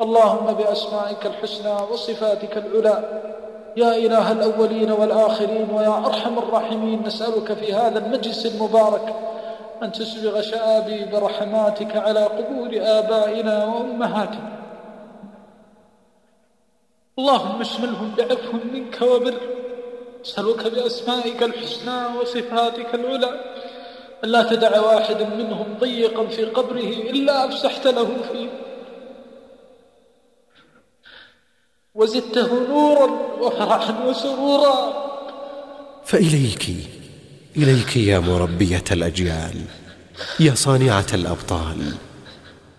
اللهم بأسمائك الحسنى وصفاتك العلى. يا إله الأولين والآخرين ويا أرحم الراحمين نسألك في هذا المجلس المبارك أن تسبغ شآبي برحماتك على قبور آبائنا وأمهاتنا. اللهم اشملهم بعفو منك وبر. نسألك بأسمائك الحسنى وصفاتك العلى. ألا تدع واحد منهم ضيقا في قبره إلا أفسحت له فيه. وزدته نورا وفرحا وسرورا. فإليك إليك يا مربية الأجيال يا صانعة الأبطال.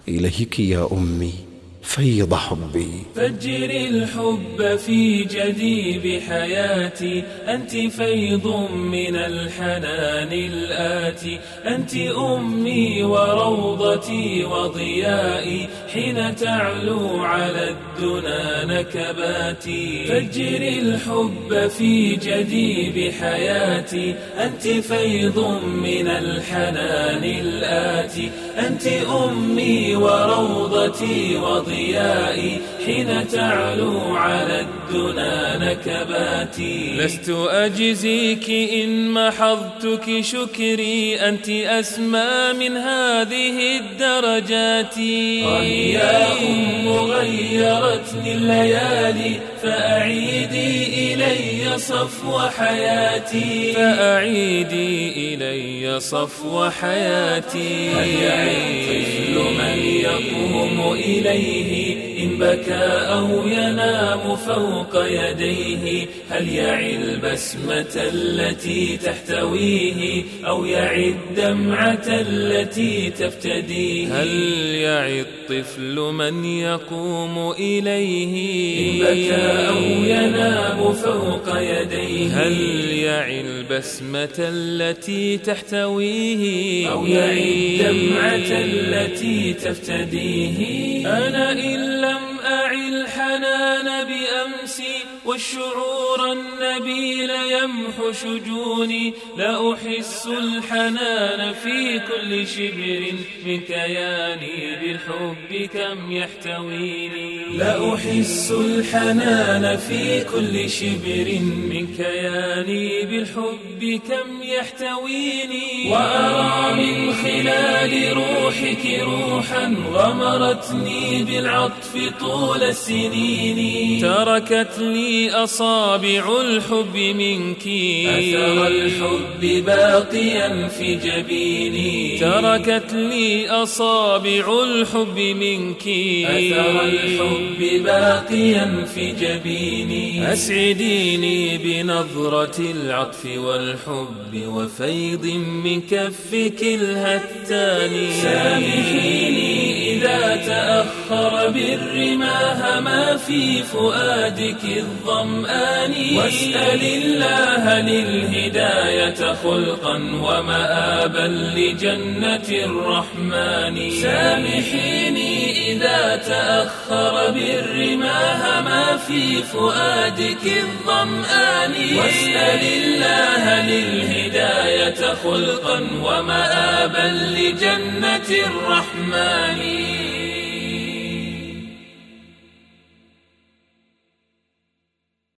إليك يا أمي فيض حبي. فجر الحب في جديب حياتي. أنت فيض من الحنان الآتي. أنت أمي وروضتي وضيائي. حين تعلو على الدنا نكباتي. فجر الحب في جديب حياتي. أنت فيض من الحنان الآتي. أنت أمي وروضتي وضيائي. حين تعلو على الدنا نكباتي. لست أجزيك إن محضتك شكري أنت أسمى من هذه الدرجات. يا أم غيرتني الليالي فأعيدي إلي صفو حياتي. فأعيدي إلي صفو حياتي. هل يعي الطفل من يقوم إليه إن بكى أو ينام فوق يديه. هل يعي البسمة التي تحتويه أو يعي الدمعة التي تفتديه؟ هل يعي الطفل من يقوم إليه؟ إن بكى أو ينام فوق يديه. هل يعي البسمة التي تحتويه؟ أو يعي الدمعة التي تفتديه. أنا الحنان بأمسي والشعور النبيل يمحو شجوني لا أحس الحنان في كل شبر من كياني بالحب كم يحتويني. لا أحس الحنان في كل شبر من كياني بالحب كم يحتويني. وأرى من خلال روحك روحا غمرتني بالعطف طول السنين تركت لي أصابع الحب منك أثر الحب باقيا في جبيني. تركت لي أصابع الحب منك أثر الحب باقيا في جبيني. أسعديني بنظرة العطف والحب وفيض من كفك الهتان. سامحيني إذا تأخر بالرماه ما في فؤادك الظمآن. واسأل الله للهداية خلقا ومآبا لجنة الرحمن. سامحيني إذا تأخر بالرماه ما في فؤادك الظمآن. واسأل الله للهداية خلقا ومآبا لجنة الرحمن.